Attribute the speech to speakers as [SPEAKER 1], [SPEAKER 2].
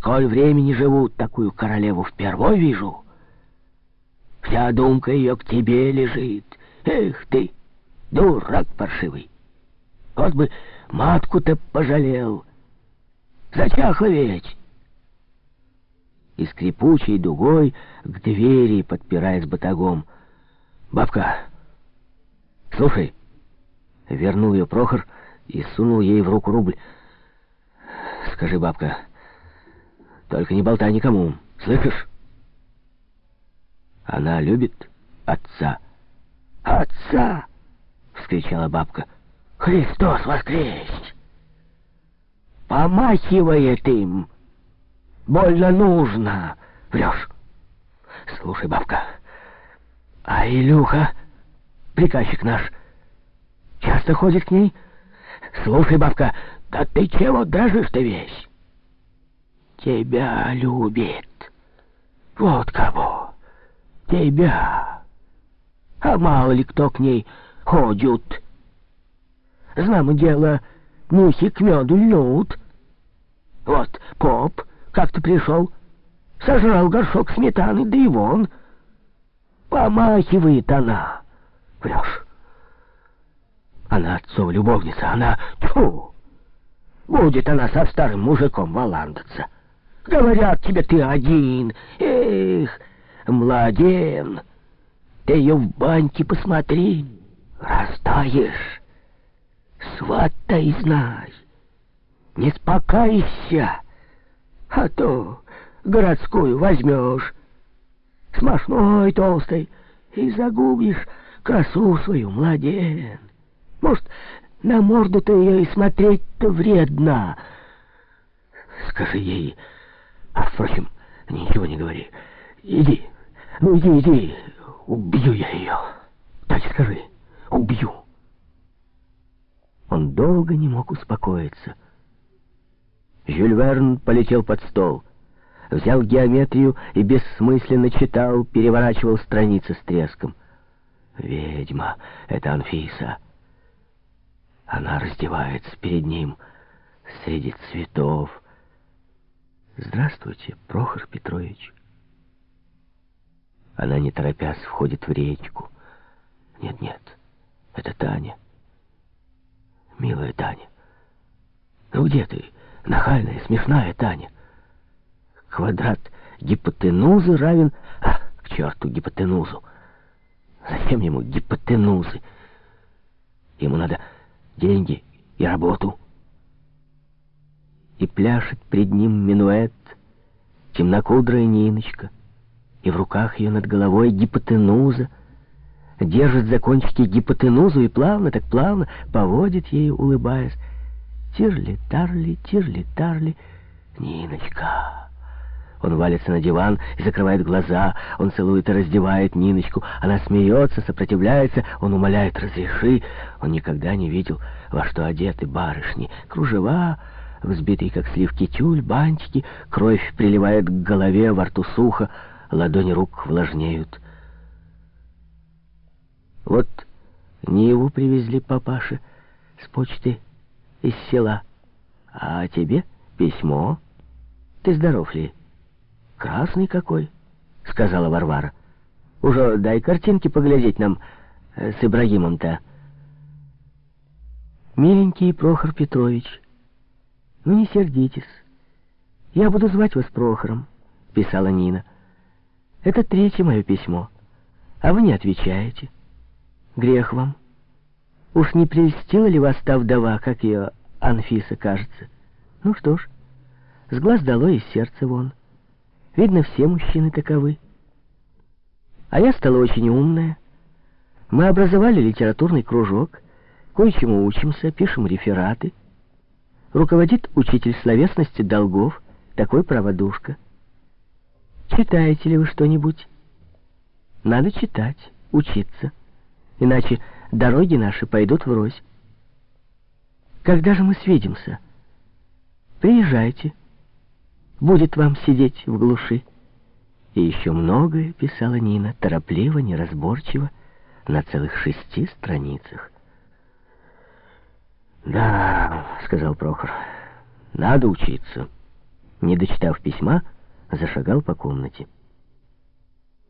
[SPEAKER 1] Сколь времени живут, такую королеву впервой вижу. Вся думка ее к тебе лежит. Эх ты, дурак паршивый. Вот бы матку-то пожалел. Зачахла ведь. И скрипучей дугой к двери, подпираясь батагом. «Бабка, слушай!» Вернул ее Прохор и сунул ей в руку рубль. «Скажи, бабка, только не болтай никому, слышишь?» Она любит отца. «Отца!» — вскричала бабка. «Христос воскрес!» Помахивает им. Больно нужно. Врешь. Слушай, бабка, а Илюха, приказчик наш, часто ходит к ней? Слушай, бабка, да ты чего дрожишь-то весь? Тебя любит. Вот кого. Тебя. А мало ли кто к ней ходит. Знамо дело, мухи к меду льнут. Вот поп как-то пришел, сожрал горшок сметаны, да и вон. Помахивает она. Врешь. Она отцова любовница, она... Тьфу! Будет она со старым мужиком валандаться. Говорят тебе, ты один. Эх, младен, ты ее в баньке посмотри. Растаешь. Сватай, знай. Не спокайся, а то городскую возьмешь. Смашной, толстой, и загубишь красу свою, младен. Может, на морду-то ее и смотреть-то вредно. Скажи ей, а, впрочем, ничего не говори. Иди, ну иди, иди, убью я ее. Так скажи, убью. Он долго не мог успокоиться. Жюль Верн полетел под стол, взял геометрию и бессмысленно читал, переворачивал страницы с треском. «Ведьма, это Анфиса». Она раздевается перед ним среди цветов. «Здравствуйте, Прохор Петрович». Она, не торопясь, входит в речку. «Нет-нет, это Таня». «Милая Таня, ну где ты, нахальная, смешная Таня?» Квадрат гипотенузы равен... А, к черту гипотенузу! Зачем ему гипотенузы? Ему надо деньги и работу. И пляшет пред ним минуэт, темнокудрая Ниночка, и в руках ее над головой гипотенуза, держит за кончики гипотенузу и плавно, так плавно поводит ею, улыбаясь. Тирли-тарли, тирли-тарли, Ниночка... Он валится на диван и закрывает глаза. Он целует и раздевает Ниночку. Она смеется, сопротивляется. Он умоляет «разреши». Он никогда не видел, во что одеты барышни. Кружева, взбитые, как сливки тюль, бантики. Кровь приливает к голове, во рту сухо. Ладони рук влажнеют. Вот Ниву привезли папаше с почты из села. А тебе письмо. Ты здоров ли? «Красный какой», — сказала Варвара. «Уже дай картинки поглядеть нам э, с Ибрагимом-то». «Миленький Прохор Петрович, ну не сердитесь. Я буду звать вас Прохором», — писала Нина. «Это третье мое письмо, а вы не отвечаете. Грех вам. Уж не прельстила ли вас та вдова, как ее Анфиса, кажется? Ну что ж, с глаз долой и сердце вон». Видно, все мужчины таковы. А я стала очень умная. Мы образовали литературный кружок, кое-чему учимся, пишем рефераты. Руководит учитель словесности Долгов, такой праводушка. Читаете ли вы что-нибудь? Надо читать, учиться, иначе дороги наши пойдут врозь. Когда же мы свидимся? Приезжайте будет вам сидеть в глуши. И еще многое писала Нина, торопливо, неразборчиво, на целых шести страницах. «Да», — сказал Прохор, — «надо учиться. не дочитав письма, зашагал по комнате.